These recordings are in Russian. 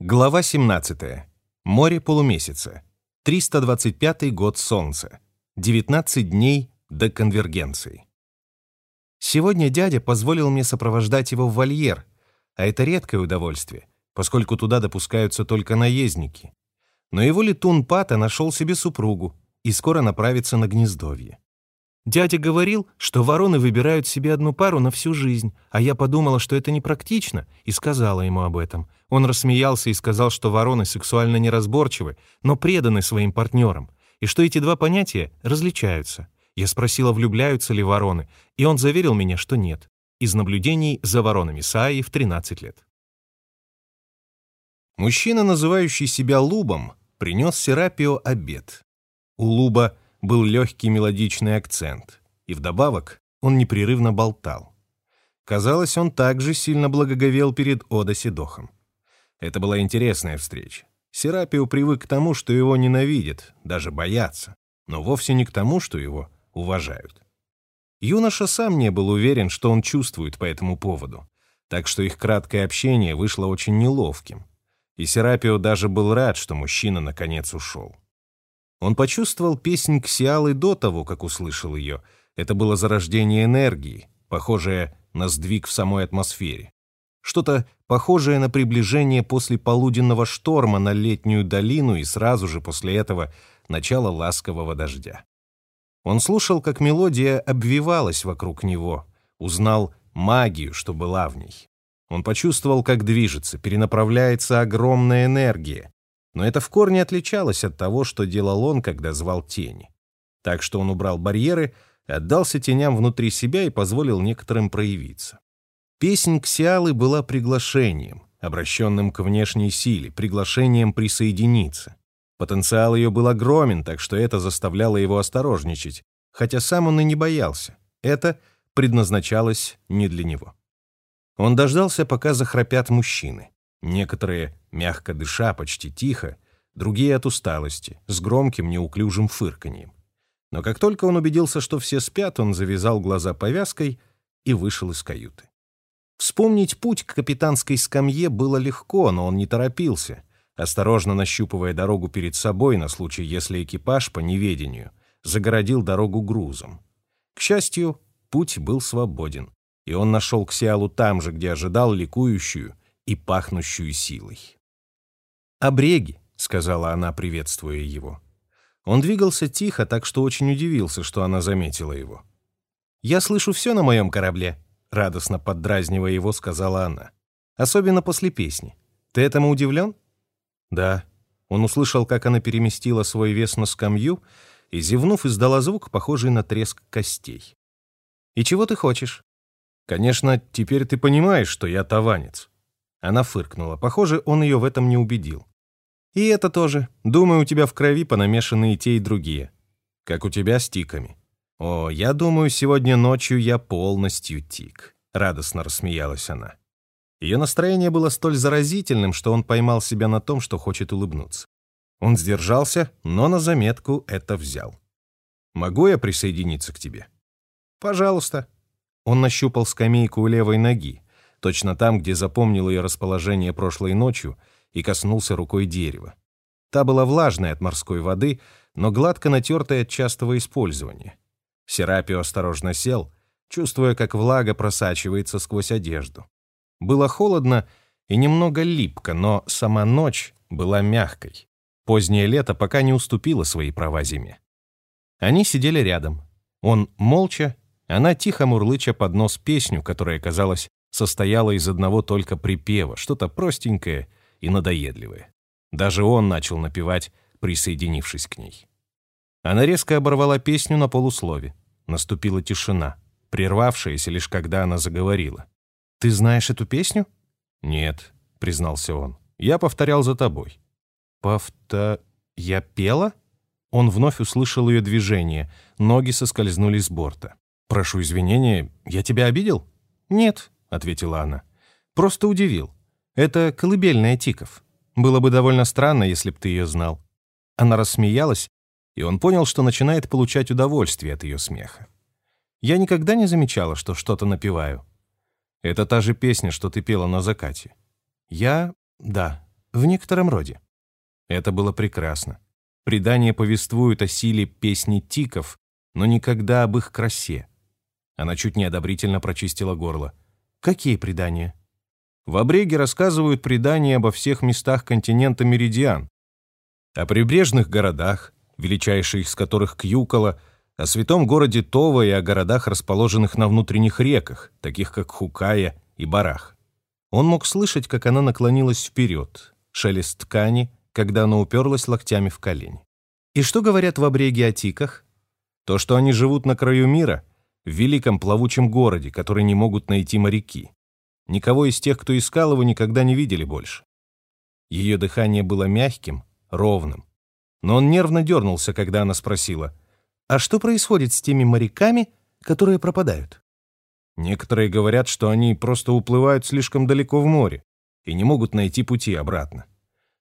Глава 17. Море полумесяца. 325 год Солнца. 19 дней до конвергенции. Сегодня дядя позволил мне сопровождать его в вольер, а это редкое удовольствие, поскольку туда допускаются только наездники. Но его летун Пата нашел себе супругу и скоро направится на гнездовье. Дядя говорил, что вороны выбирают себе одну пару на всю жизнь, а я подумала, что это непрактично, и сказала ему об этом. Он рассмеялся и сказал, что вороны сексуально неразборчивы, но преданы своим партнерам, и что эти два понятия различаются. Я спросила, влюбляются ли вороны, и он заверил меня, что нет, из наблюдений за воронами Саи в 13 лет. Мужчина, называющий себя Лубом, принес Серапио обед. У Луба — был легкий мелодичный акцент, и вдобавок он непрерывно болтал. Казалось, он также сильно благоговел перед Ода Седохом. Это была интересная встреча. Серапио привык к тому, что его ненавидят, даже боятся, но вовсе не к тому, что его уважают. Юноша сам не был уверен, что он чувствует по этому поводу, так что их краткое общение вышло очень неловким. И Серапио даже был рад, что мужчина наконец ушел. Он почувствовал песнь Ксиалы до того, как услышал ее. Это было зарождение энергии, похожее на сдвиг в самой атмосфере. Что-то похожее на приближение после полуденного шторма на летнюю долину и сразу же после этого начало ласкового дождя. Он слушал, как мелодия обвивалась вокруг него, узнал магию, что была в ней. Он почувствовал, как движется, перенаправляется огромная энергия, но это в корне отличалось от того, что делал он, когда звал тени. Так что он убрал барьеры, отдался теням внутри себя и позволил некоторым проявиться. Песнь Ксиалы была приглашением, обращенным к внешней силе, приглашением присоединиться. Потенциал ее был огромен, так что это заставляло его осторожничать, хотя сам он и не боялся. Это предназначалось не для него. Он дождался, пока захрапят мужчины. Некоторые, мягко дыша, почти тихо, другие от усталости, с громким неуклюжим фырканьем. Но как только он убедился, что все спят, он завязал глаза повязкой и вышел из каюты. Вспомнить путь к капитанской скамье было легко, но он не торопился, осторожно нащупывая дорогу перед собой на случай, если экипаж по неведению загородил дорогу грузом. К счастью, путь был свободен, и он нашел Ксиалу там же, где ожидал ликующую и пахнущую силой. «Обреги», — сказала она, приветствуя его. Он двигался тихо, так что очень удивился, что она заметила его. «Я слышу все на моем корабле», — радостно поддразнивая его, сказала она. «Особенно после песни. Ты этому удивлен?» «Да». Он услышал, как она переместила свой вес на скамью и, зевнув, издала звук, похожий на треск костей. «И чего ты хочешь?» «Конечно, теперь ты понимаешь, что я таванец. Она фыркнула. Похоже, он ее в этом не убедил. «И это тоже. Думаю, у тебя в крови понамешаны и те, и другие. Как у тебя с тиками». «О, я думаю, сегодня ночью я полностью тик», — радостно рассмеялась она. Ее настроение было столь заразительным, что он поймал себя на том, что хочет улыбнуться. Он сдержался, но на заметку это взял. «Могу я присоединиться к тебе?» «Пожалуйста». Он нащупал скамейку у левой ноги точно там, где запомнил ее расположение прошлой ночью, и коснулся рукой дерева. Та была влажная от морской воды, но гладко натертая от частого использования. Серапио осторожно сел, чувствуя, как влага просачивается сквозь одежду. Было холодно и немного липко, но сама ночь была мягкой. Позднее лето пока не уступило свои права зиме. Они сидели рядом. Он молча, она тихо мурлыча под нос песню, которая казалась состояла из одного только припева, что-то простенькое и надоедливое. Даже он начал напевать, присоединившись к ней. Она резко оборвала песню на полуслове. Наступила тишина, прервавшаяся лишь когда она заговорила. «Ты знаешь эту песню?» «Нет», — признался он. «Я повторял за тобой». «Повто... я пела?» Он вновь услышал ее движение, ноги соскользнули с борта. «Прошу извинения, я тебя обидел?» «Нет», — ответила она. «Просто удивил. Это колыбельная Тиков. Было бы довольно странно, если б ты ее знал». Она рассмеялась, и он понял, что начинает получать удовольствие от ее смеха. «Я никогда не замечала, что что-то напеваю. Это та же песня, что ты пела на закате». «Я... да. В некотором роде. Это было прекрасно. Предания повествуют о силе песни тиков, но никогда об их красе. Она чуть неодобрительно прочистила горло. Какие предания? В Обреге рассказывают предания обо всех местах континента Меридиан, о прибрежных городах, величайший из которых Кьюкола, о святом городе Това и о городах, расположенных на внутренних реках, таких как Хукая и Барах. Он мог слышать, как она наклонилась вперед, шелест ткани, когда она уперлась локтями в колени. И что говорят в обреге о тиках? То, что они живут на краю мира, в великом плавучем городе, который не могут найти моряки. Никого из тех, кто искал его, никогда не видели больше. Ее дыхание было мягким, ровным. Но он нервно дернулся, когда она спросила, «А что происходит с теми моряками, которые пропадают?» Некоторые говорят, что они просто уплывают слишком далеко в море и не могут найти пути обратно.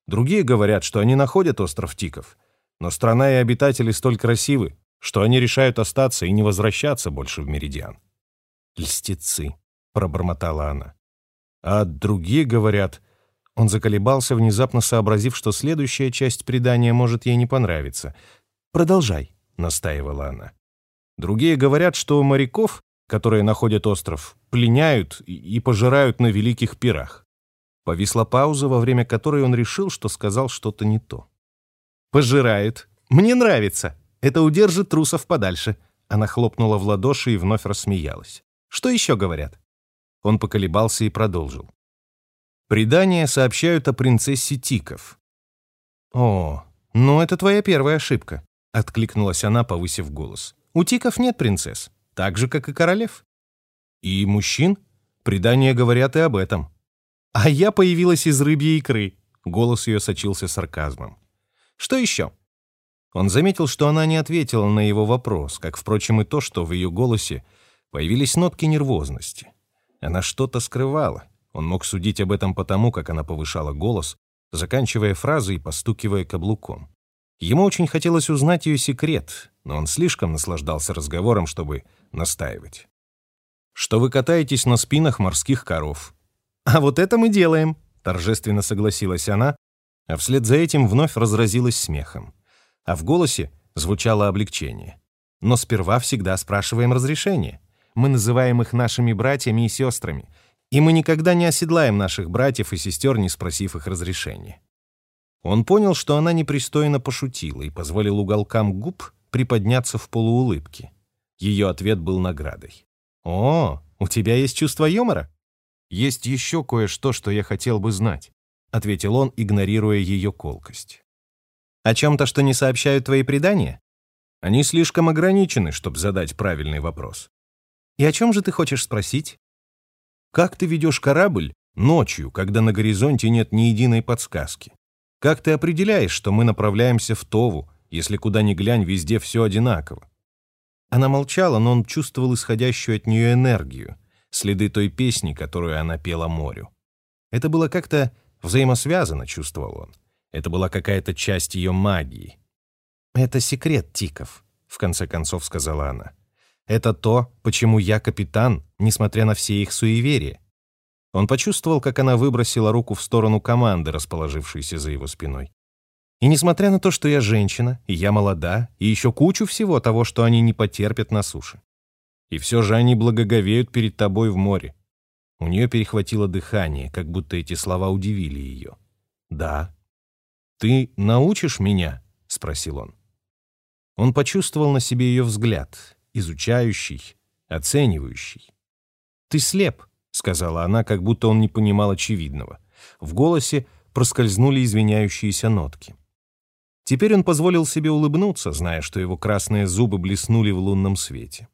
Другие говорят, что они находят остров Тиков, но страна и обитатели столь красивы, что они решают остаться и не возвращаться больше в Меридиан. «Льстецы», — пробормотала она. А другие говорят, он заколебался, внезапно сообразив, что следующая часть предания может ей не понравиться. «Продолжай», — настаивала она. Другие говорят, что моряков, которые находят остров, пленяют и пожирают на великих пирах. Повисла пауза, во время которой он решил, что сказал что-то не то. «Пожирают. Мне нравится. Это удержит трусов подальше». Она хлопнула в ладоши и вновь рассмеялась. «Что еще говорят?» Он поколебался и продолжил. Предания сообщают о принцессе Тиков. «О, ну это твоя первая ошибка», — откликнулась она, повысив голос. «У Тиков нет принцесс, так же, как и королев». «И мужчин? Предания говорят и об этом». «А я появилась из рыбьей икры», — голос ее сочился сарказмом. «Что еще?» Он заметил, что она не ответила на его вопрос, как, впрочем, и то, что в ее голосе появились нотки нервозности. Она что-то скрывала, он мог судить об этом потому, как она повышала голос, заканчивая фразы и постукивая каблуком. Ему очень хотелось узнать ее секрет, но он слишком наслаждался разговором, чтобы настаивать. «Что вы катаетесь на спинах морских коров?» «А вот это мы делаем», — торжественно согласилась она, а вслед за этим вновь разразилась смехом. А в голосе звучало облегчение. «Но сперва всегда спрашиваем разрешение. Мы называем их нашими братьями и сестрами, и мы никогда не оседлаем наших братьев и сестер, не спросив их разрешения. Он понял, что она непристойно пошутила и позволил уголкам губ приподняться в полуулыбке. Ее ответ был наградой. «О, у тебя есть чувство юмора?» «Есть еще кое-что, что я хотел бы знать», — ответил он, игнорируя ее колкость. «О чем-то, что не сообщают твои предания?» «Они слишком ограничены, чтобы задать правильный вопрос». «И о чем же ты хочешь спросить?» Как ты ведешь корабль ночью, когда на горизонте нет ни единой подсказки? Как ты определяешь, что мы направляемся в Тову, если куда ни глянь, везде все одинаково? Она молчала, но он чувствовал исходящую от нее энергию, следы той песни, которую она пела морю. Это было как-то взаимосвязано, чувствовал он. Это была какая-то часть ее магии. «Это секрет Тиков», — в конце концов сказала она. Это то, почему я капитан, несмотря на все их суеверия. Он почувствовал, как она выбросила руку в сторону команды, расположившейся за его спиной. И несмотря на то, что я женщина, и я молода, и еще кучу всего того, что они не потерпят на суше. И все же они благоговеют перед тобой в море. У нее перехватило дыхание, как будто эти слова удивили ее. «Да». «Ты научишь меня?» — спросил он. Он почувствовал на себе ее взгляд, изучающий, оценивающий. «Ты слеп», — сказала она, как будто он не понимал очевидного. В голосе проскользнули извиняющиеся нотки. Теперь он позволил себе улыбнуться, зная, что его красные зубы блеснули в лунном свете.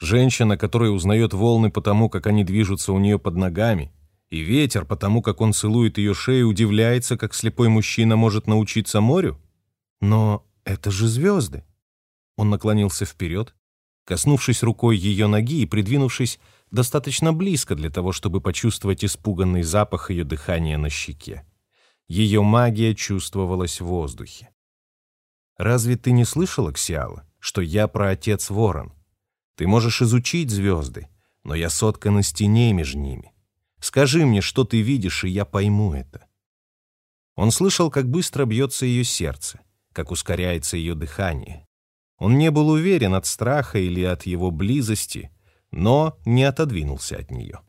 Женщина, которая узнает волны потому, как они движутся у нее под ногами, и ветер потому, как он целует ее шею, удивляется, как слепой мужчина может научиться морю? Но это же звезды. Он наклонился вперед, коснувшись рукой ее ноги и придвинувшись достаточно близко для того, чтобы почувствовать испуганный запах ее дыхания на щеке. Ее магия чувствовалась в воздухе. «Разве ты не слышала, Ксиала, что я про отец Ворон? Ты можешь изучить звезды, но я соткана с теней между ними. Скажи мне, что ты видишь, и я пойму это». Он слышал, как быстро бьется ее сердце, как ускоряется ее дыхание. Он не был уверен от страха или от его близости, но не отодвинулся от нее.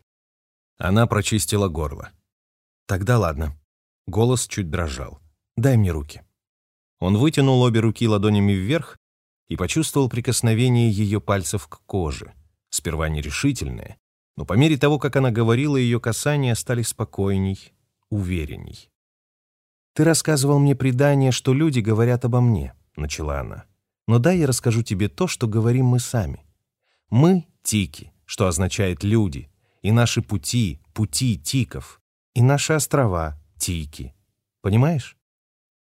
Она прочистила горло. «Тогда ладно». Голос чуть дрожал. «Дай мне руки». Он вытянул обе руки ладонями вверх и почувствовал прикосновение ее пальцев к коже. Сперва нерешительное, но по мере того, как она говорила, ее касания стали спокойней, уверенней. «Ты рассказывал мне предание, что люди говорят обо мне», — начала она. «Но дай я расскажу тебе то, что говорим мы сами. Мы — тики, что означает «люди», и наши пути — пути тиков, и наши острова — тики. Понимаешь?»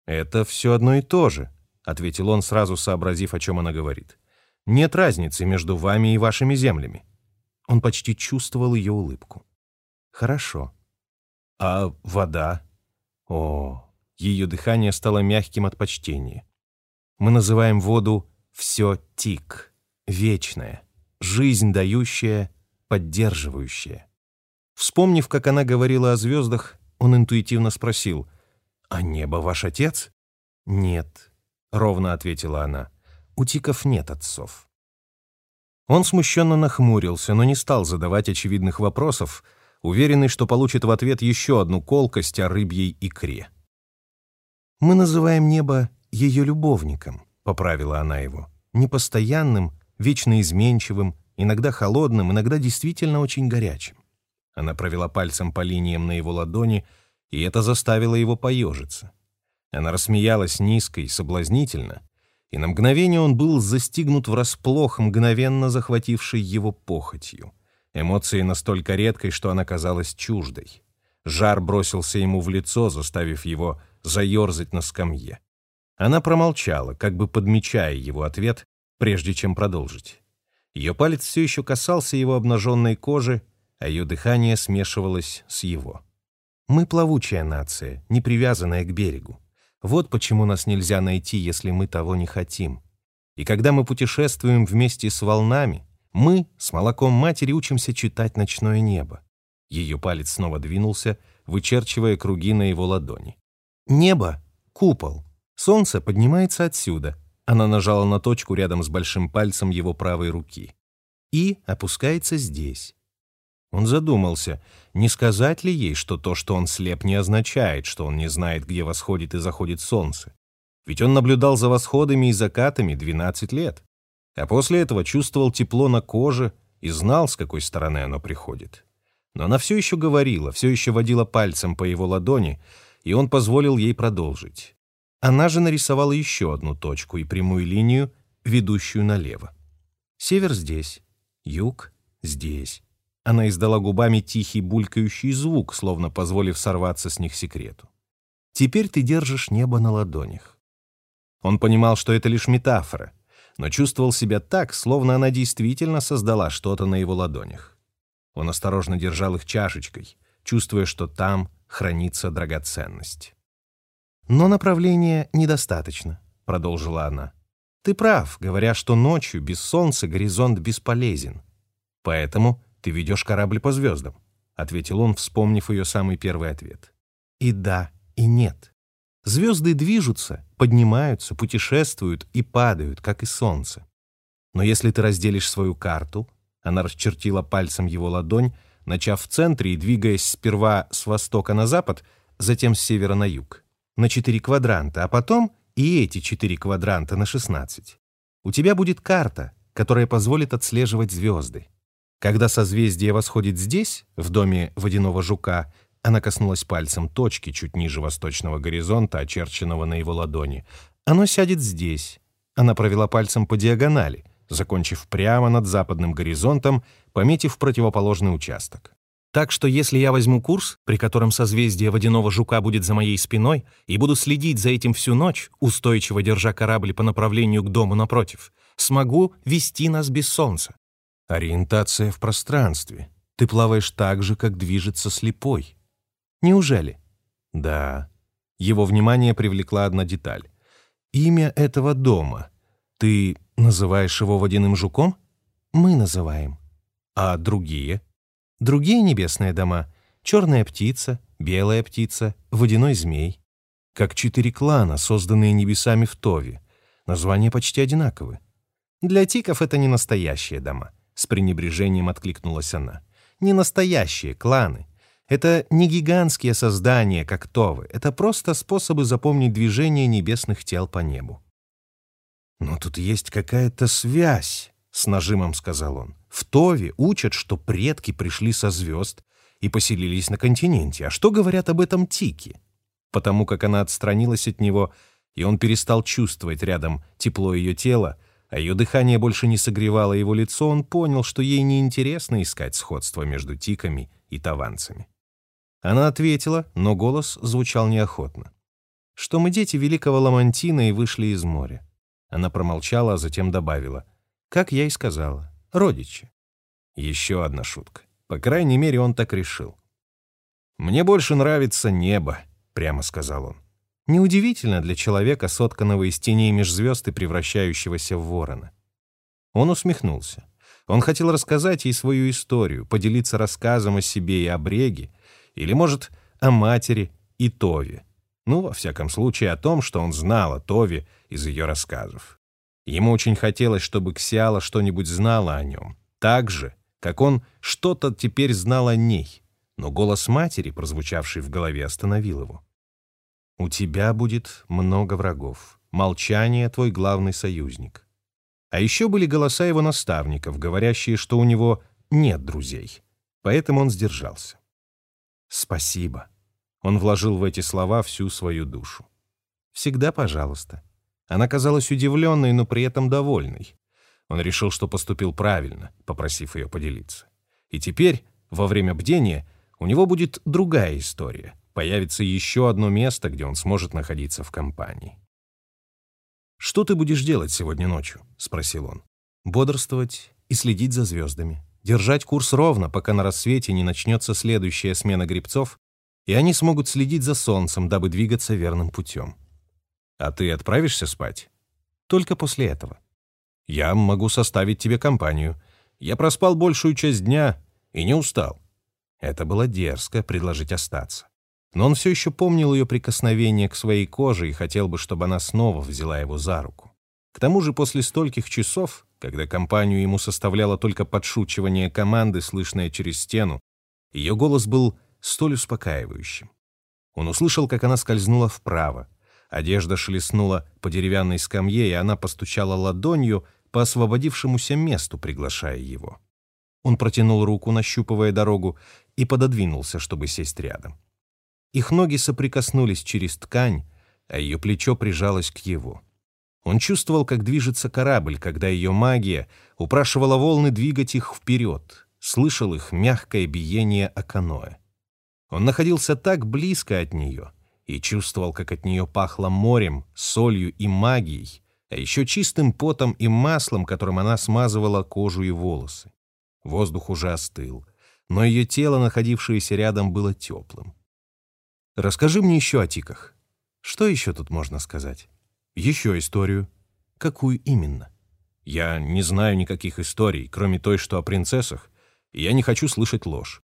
«Это все одно и то же», — ответил он, сразу сообразив, о чем она говорит. «Нет разницы между вами и вашими землями». Он почти чувствовал ее улыбку. «Хорошо. А вода?» «О, ее дыхание стало мягким от почтения. Мы называем воду «все тик», вечное, жизнь дающая, поддерживающая. Вспомнив, как она говорила о звездах, он интуитивно спросил, «А небо ваш отец?» «Нет», — ровно ответила она, «у тиков нет отцов». Он смущенно нахмурился, но не стал задавать очевидных вопросов, уверенный, что получит в ответ еще одну колкость о рыбьей икре. «Мы называем небо ее любовником», — поправила она его, «непостоянным, вечно изменчивым, иногда холодным, иногда действительно очень горячим». Она провела пальцем по линиям на его ладони, и это заставило его поежиться. Она рассмеялась низко и соблазнительно, и на мгновение он был застигнут врасплох, мгновенно захватившей его похотью. Эмоции настолько редкой, что она казалась чуждой. Жар бросился ему в лицо, заставив его заерзать на скамье. Она промолчала, как бы подмечая его ответ, прежде чем продолжить. Ее палец все еще касался его обнаженной кожи, а ее дыхание смешивалось с его. «Мы плавучая нация, не привязанная к берегу. Вот почему нас нельзя найти, если мы того не хотим. И когда мы путешествуем вместе с волнами, мы с молоком матери учимся читать ночное небо. Ее палец снова двинулся, вычерчивая круги на его ладони. Небо — купол. Солнце поднимается отсюда. Она нажала на точку рядом с большим пальцем его правой руки. И опускается здесь. Он задумался, не сказать ли ей, что то, что он слеп, не означает, что он не знает, где восходит и заходит солнце. Ведь он наблюдал за восходами и закатами 12 лет, а после этого чувствовал тепло на коже и знал, с какой стороны оно приходит. Но она все еще говорила, все еще водила пальцем по его ладони, и он позволил ей продолжить. Она же нарисовала еще одну точку и прямую линию, ведущую налево. Север здесь, юг здесь. Она издала губами тихий булькающий звук, словно позволив сорваться с них секрету. «Теперь ты держишь небо на ладонях». Он понимал, что это лишь метафора, но чувствовал себя так, словно она действительно создала что-то на его ладонях. Он осторожно держал их чашечкой, чувствуя, что там хранится драгоценность. «Но направления недостаточно», — продолжила она. «Ты прав, говоря, что ночью без солнца горизонт бесполезен. Поэтому «Ты ведешь корабль по звездам», — ответил он, вспомнив ее самый первый ответ. «И да, и нет. Звезды движутся, поднимаются, путешествуют и падают, как и солнце. Но если ты разделишь свою карту, она расчертила пальцем его ладонь, начав в центре и двигаясь сперва с востока на запад, затем с севера на юг, на четыре квадранта, а потом и эти четыре квадранта на шестнадцать. У тебя будет карта, которая позволит отслеживать звезды. Когда созвездие восходит здесь, в доме водяного жука, она коснулась пальцем точки чуть ниже восточного горизонта, очерченного на его ладони. Оно сядет здесь. Она провела пальцем по диагонали, закончив прямо над западным горизонтом, пометив противоположный участок. Так что если я возьму курс, при котором созвездие водяного жука будет за моей спиной, и буду следить за этим всю ночь, устойчиво держа корабль по направлению к дому напротив, смогу вести нас без солнца. Ориентация в пространстве. Ты плаваешь так же, как движется слепой. Неужели? Да. Его внимание привлекла одна деталь. Имя этого дома. Ты называешь его водяным жуком? Мы называем. А другие? Другие небесные дома. Черная птица, белая птица, водяной змей. как четыре клана, созданные небесами в Тове. Названия почти одинаковы. Для тиков это не настоящие дома, с пренебрежением откликнулась она. Не настоящие кланы. Это не гигантские создания, как Товы. Это просто способы запомнить движение небесных тел по небу. «Но тут есть какая-то связь», — с нажимом сказал он. «В Тове учат, что предки пришли со звезд и поселились на континенте. А что говорят об этом Тики?» Потому как она отстранилась от него, и он перестал чувствовать рядом тепло ее тела, а ее дыхание больше не согревало его лицо, он понял, что ей неинтересно искать сходство между тиками и таванцами. Она ответила, но голос звучал неохотно. «Что мы дети великого Ламантина и вышли из моря». Она промолчала, а затем добавила. «Как я и сказала. Родичи». Еще одна шутка. По крайней мере, он так решил. «Мне больше нравится небо», — прямо сказал он. Неудивительно для человека, сотканного из теней межзвезд и превращающегося в ворона. Он усмехнулся. Он хотел рассказать ей свою историю, поделиться рассказом о себе и о Бреге, или, может, о матери и Тове. Ну, во всяком случае, о том, что он знал о Тове из ее рассказов. Ему очень хотелось, чтобы Ксиала что-нибудь знала о нем. Так же, как он что-то теперь знал о ней. Но голос матери, прозвучавший в голове, остановил его. У тебя будет много врагов. Молчание — твой главный союзник. А еще были голоса его наставников, говорящие, что у него нет друзей. Поэтому он сдержался. «Спасибо». Он вложил в эти слова всю свою душу. «Всегда пожалуйста». Она казалась удивленной, но при этом довольной. Он решил, что поступил правильно, попросив ее поделиться. И теперь, во время бдения, у него будет другая история — появится еще одно место, где он сможет находиться в компании. «Что ты будешь делать сегодня ночью?» — спросил он. «Бодрствовать и следить за звездами. Держать курс ровно, пока на рассвете не начнется следующая смена грибцов, и они смогут следить за солнцем, дабы двигаться верным путем. А ты отправишься спать? Только после этого. Я могу составить тебе компанию. Я проспал большую часть дня и не устал. Это было дерзко предложить остаться но он все еще помнил ее прикосновение к своей коже и хотел бы, чтобы она снова взяла его за руку. К тому же после стольких часов, когда компанию ему составляло только подшучивание команды, слышное через стену, ее голос был столь успокаивающим. Он услышал, как она скользнула вправо. Одежда шелестнула по деревянной скамье, и она постучала ладонью по освободившемуся месту, приглашая его. Он протянул руку, нащупывая дорогу, и пододвинулся, чтобы сесть рядом. Их ноги соприкоснулись через ткань, а ее плечо прижалось к его. Он чувствовал, как движется корабль, когда ее магия упрашивала волны двигать их вперед, слышал их мягкое биение о каноэ. Он находился так близко от нее и чувствовал, как от нее пахло морем, солью и магией, а еще чистым потом и маслом, которым она смазывала кожу и волосы. Воздух уже остыл, но ее тело, находившееся рядом, было теплым. Расскажи мне еще о тиках. Что еще тут можно сказать? Еще историю. Какую именно? Я не знаю никаких историй, кроме той, что о принцессах, и я не хочу слышать ложь.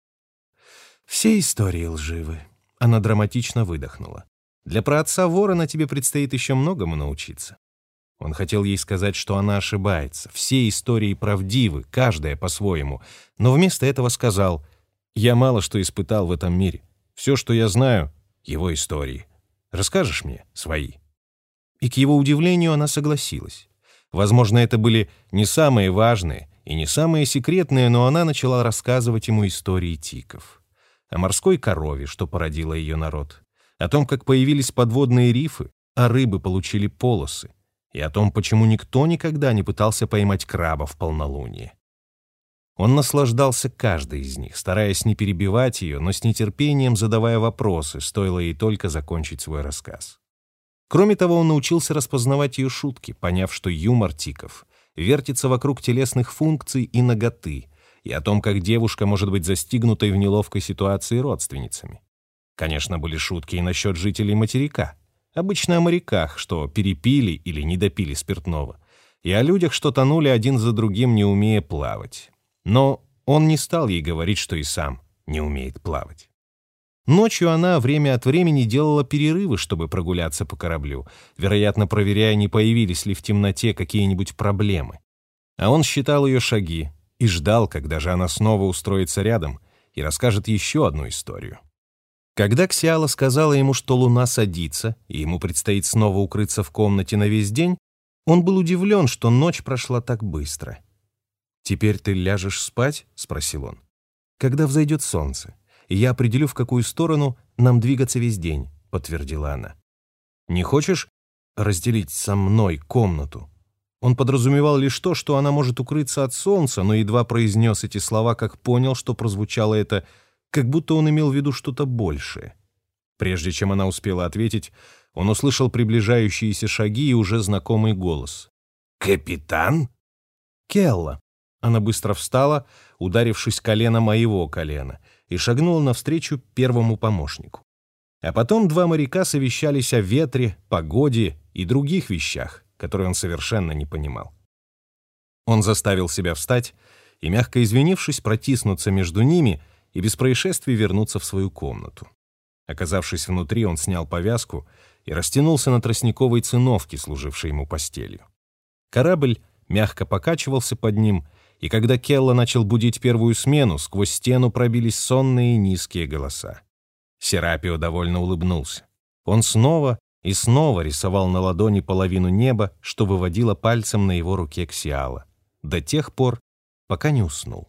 Все истории лживы. Она драматично выдохнула. Для праотца ворона тебе предстоит еще многому научиться. Он хотел ей сказать, что она ошибается. Все истории правдивы, каждая по-своему. Но вместо этого сказал, «Я мало что испытал в этом мире. Все, что я знаю, его истории. Расскажешь мне свои?» И к его удивлению она согласилась. Возможно, это были не самые важные и не самые секретные, но она начала рассказывать ему истории тиков. О морской корове, что породила ее народ, о том, как появились подводные рифы, а рыбы получили полосы, и о том, почему никто никогда не пытался поймать краба в полнолуние. Он наслаждался каждой из них, стараясь не перебивать ее, но с нетерпением задавая вопросы, стоило ей только закончить свой рассказ. Кроме того, он научился распознавать ее шутки, поняв, что юмор тиков вертится вокруг телесных функций и ноготы, и о том, как девушка может быть застигнутой в неловкой ситуации родственницами. Конечно, были шутки и насчет жителей материка. Обычно о моряках, что перепили или не допили спиртного, и о людях, что тонули один за другим, не умея плавать. Но он не стал ей говорить, что и сам не умеет плавать. Ночью она время от времени делала перерывы, чтобы прогуляться по кораблю, вероятно, проверяя, не появились ли в темноте какие-нибудь проблемы. А он считал ее шаги и ждал, когда же она снова устроится рядом и расскажет еще одну историю. Когда Ксиала сказала ему, что луна садится, и ему предстоит снова укрыться в комнате на весь день, он был удивлен, что ночь прошла так быстро. «Теперь ты ляжешь спать?» — спросил он. «Когда взойдет солнце, и я определю, в какую сторону нам двигаться весь день», — подтвердила она. «Не хочешь разделить со мной комнату?» Он подразумевал лишь то, что она может укрыться от солнца, но едва произнес эти слова, как понял, что прозвучало это как будто он имел в виду что-то большее. Прежде чем она успела ответить, он услышал приближающиеся шаги и уже знакомый голос. «Капитан?» «Келла». Она быстро встала, ударившись коленом о его колено, и шагнула навстречу первому помощнику. А потом два моряка совещались о ветре, погоде и других вещах, которые он совершенно не понимал. Он заставил себя встать и, мягко извинившись, протиснуться между ними — и без происшествий вернуться в свою комнату. Оказавшись внутри, он снял повязку и растянулся на тростниковой циновке, служившей ему постелью. Корабль мягко покачивался под ним, и когда Келла начал будить первую смену, сквозь стену пробились сонные низкие голоса. Серапио довольно улыбнулся. Он снова и снова рисовал на ладони половину неба, что выводило пальцем на его руке Ксиала, до тех пор, пока не уснул.